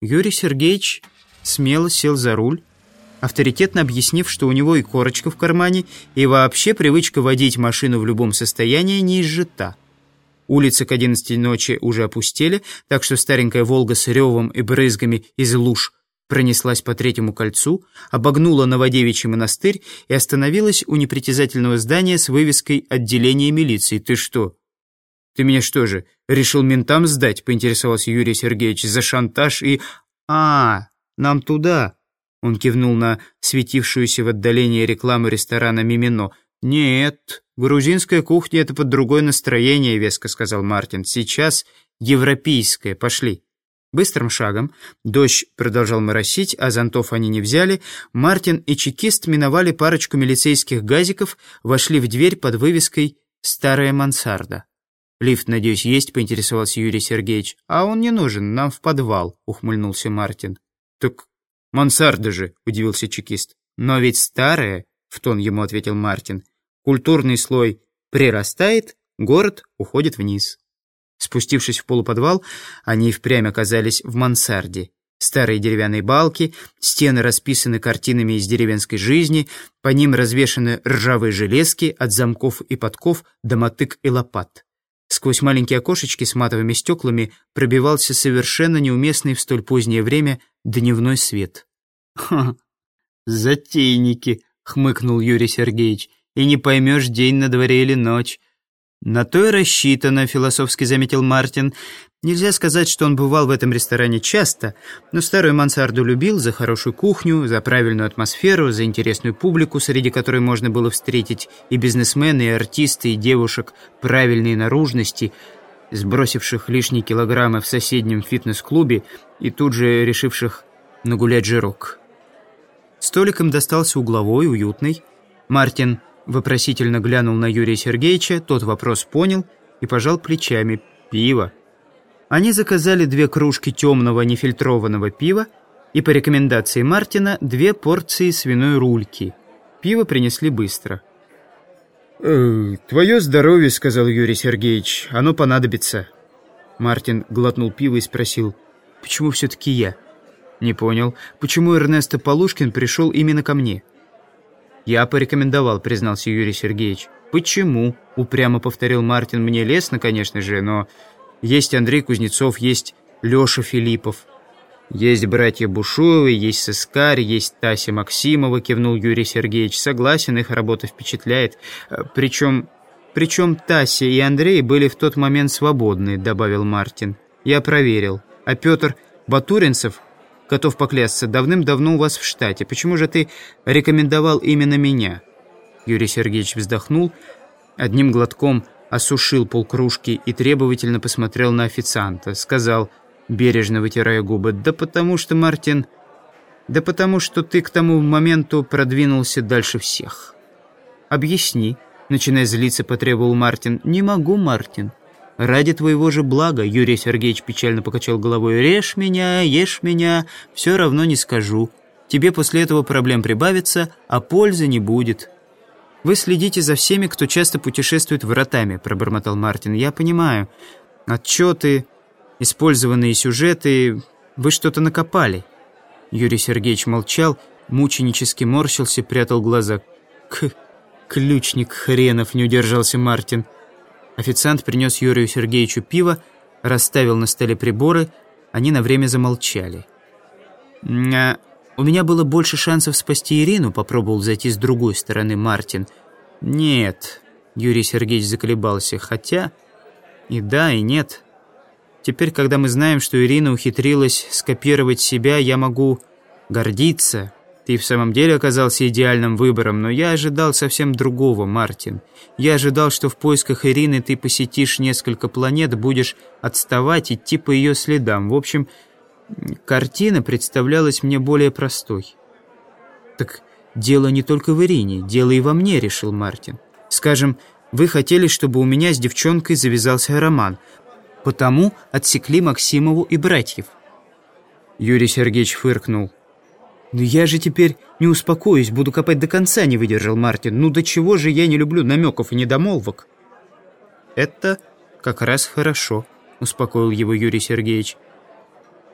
Юрий Сергеевич смело сел за руль, авторитетно объяснив, что у него и корочка в кармане, и вообще привычка водить машину в любом состоянии не изжита. Улицы к 11 ночи уже опустели, так что старенькая «Волга» с ревом и брызгами из луж пронеслась по третьему кольцу, обогнула Новодевичий монастырь и остановилась у непритязательного здания с вывеской «Отделение милиции». «Ты что? Ты меня что же, решил ментам сдать?» — поинтересовался Юрий Сергеевич. «За шантаж и...» «А, нам туда!» Он кивнул на светившуюся в отдалении рекламу ресторана «Мимино». «Нет, грузинская кухня — это под другое настроение», — веско сказал Мартин. «Сейчас европейская. Пошли». Быстрым шагом, дождь продолжал моросить, а зонтов они не взяли, Мартин и чекист миновали парочку милицейских газиков, вошли в дверь под вывеской «Старая мансарда». «Лифт, надеюсь, есть?» — поинтересовался Юрий Сергеевич. «А он не нужен, нам в подвал», — ухмыльнулся Мартин. «Так мансарда же», — удивился чекист. «Но ведь старая», — в тон ему ответил Мартин. «Культурный слой прирастает, город уходит вниз». Спустившись в полуподвал, они впрямь оказались в мансарде. Старые деревянные балки, стены расписаны картинами из деревенской жизни, по ним развешаны ржавые железки от замков и подков до мотык и лопат. Сквозь маленькие окошечки с матовыми стеклами пробивался совершенно неуместный в столь позднее время дневной свет. «Ха, затейники!» — хмыкнул Юрий Сергеевич. «И не поймешь, день на дворе или ночь. «На то и рассчитано», — философски заметил Мартин. Нельзя сказать, что он бывал в этом ресторане часто, но старую мансарду любил за хорошую кухню, за правильную атмосферу, за интересную публику, среди которой можно было встретить и бизнесмены, и артисты, и девушек правильной наружности, сбросивших лишние килограммы в соседнем фитнес-клубе и тут же решивших нагулять жирок. Столик им достался угловой, уютный. Мартин Вопросительно глянул на Юрия Сергеевича, тот вопрос понял и пожал плечами. Пиво. Они заказали две кружки темного нефильтрованного пива и по рекомендации Мартина две порции свиной рульки. Пиво принесли быстро. «Э, «Твое здоровье», — сказал Юрий Сергеевич, — «оно понадобится». Мартин глотнул пиво и спросил, «Почему все-таки я?» «Не понял, почему Эрнесто Полушкин пришел именно ко мне?» «Я порекомендовал», — признался Юрий Сергеевич. «Почему?» — упрямо повторил Мартин. «Мне лестно, конечно же, но есть Андрей Кузнецов, есть Леша Филиппов». «Есть братья Бушуевы, есть Сыскарь, есть Тася Максимова», — кивнул Юрий Сергеевич. «Согласен, их работа впечатляет. Причем, причем Тася и Андрей были в тот момент свободны», — добавил Мартин. «Я проверил. А Петр Батуринцев готов поклясться, давным-давно у вас в штате. Почему же ты рекомендовал именно меня?» Юрий Сергеевич вздохнул, одним глотком осушил полкружки и требовательно посмотрел на официанта. Сказал, бережно вытирая губы, «Да потому что, Мартин, да потому что ты к тому моменту продвинулся дальше всех». «Объясни», — начиная злиться, потребовал Мартин. «Не могу, Мартин. «Ради твоего же блага», — Юрий Сергеевич печально покачал головой, «режь меня, ешь меня, все равно не скажу. Тебе после этого проблем прибавится, а пользы не будет». «Вы следите за всеми, кто часто путешествует вратами», — пробормотал Мартин. «Я понимаю. Отчеты, использованные сюжеты, вы что-то накопали». Юрий Сергеевич молчал, мученически морщился, прятал глаза. «К... ключник хренов», — не удержался Мартин. Официант принес Юрию Сергеевичу пиво, расставил на столе приборы, они на время замолчали. «А у меня было больше шансов спасти Ирину», попробовал зайти с другой стороны Мартин. «Нет», Юрий Сергеевич заколебался, хотя и да, и нет. Теперь, когда мы знаем, что Ирина ухитрилась скопировать себя, я могу гордиться, ты в самом деле оказался идеальным выбором, но я ожидал совсем другого, Мартин. Я ожидал, что в поисках Ирины ты посетишь несколько планет, будешь отставать, идти по ее следам. В общем, картина представлялась мне более простой. Так дело не только в Ирине, дело и во мне, решил Мартин. Скажем, вы хотели, чтобы у меня с девчонкой завязался роман, потому отсекли Максимову и братьев. Юрий Сергеевич фыркнул. «Но я же теперь не успокоюсь, буду копать до конца», — не выдержал Мартин. «Ну до чего же я не люблю намеков и недомолвок?» «Это как раз хорошо», — успокоил его Юрий Сергеевич.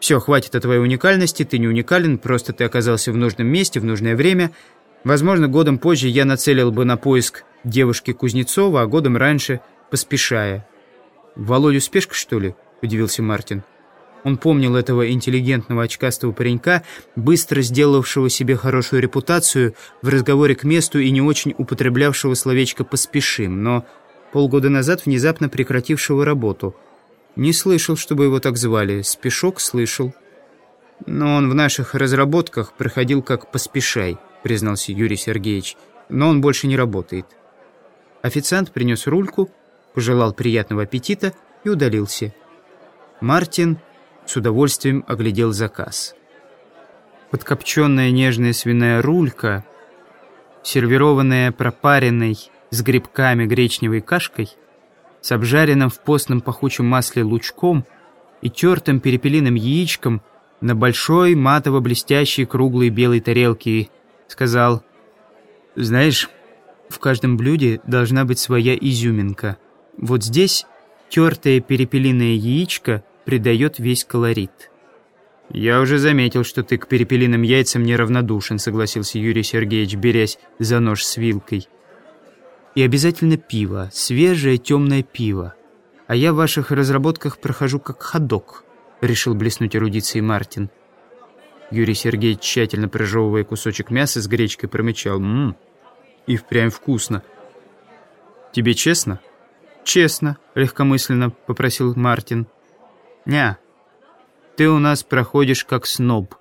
Все, хватит о твоей уникальности, ты не уникален, просто ты оказался в нужном месте, в нужное время. Возможно, годом позже я нацелил бы на поиск девушки Кузнецова, а годом раньше поспешая. «Володю спешка, что ли?» – удивился Мартин. Он помнил этого интеллигентного очкастого паренька, быстро сделавшего себе хорошую репутацию в разговоре к месту и не очень употреблявшего словечко «поспешим», но полгода назад внезапно прекратившего работу. Не слышал, чтобы его так звали. Спешок слышал. Но он в наших разработках проходил как «поспешай», признался Юрий Сергеевич. Но он больше не работает. Официант принес рульку, пожелал приятного аппетита и удалился. Мартин с удовольствием оглядел заказ. Подкопченная нежная свиная рулька, сервированная пропаренной с грибками гречневой кашкой, с обжаренным в постном пахучем масле лучком и тертым перепелиным яичком на большой матово-блестящей круглой белой тарелке, сказал, «Знаешь, в каждом блюде должна быть своя изюминка. Вот здесь тертое перепелиное яичко — придает весь колорит. «Я уже заметил, что ты к перепелиным яйцам неравнодушен», согласился Юрий Сергеевич, берясь за нож с вилкой. «И обязательно пиво, свежее темное пиво. А я в ваших разработках прохожу как ходок», решил блеснуть эрудицией Мартин. Юрий Сергеевич, тщательно прожевывая кусочек мяса с гречкой, промычал. «Ммм, и впрямь вкусно». «Тебе честно?» «Честно», — легкомысленно попросил Мартин. «Ня, ты у нас проходишь как сноб».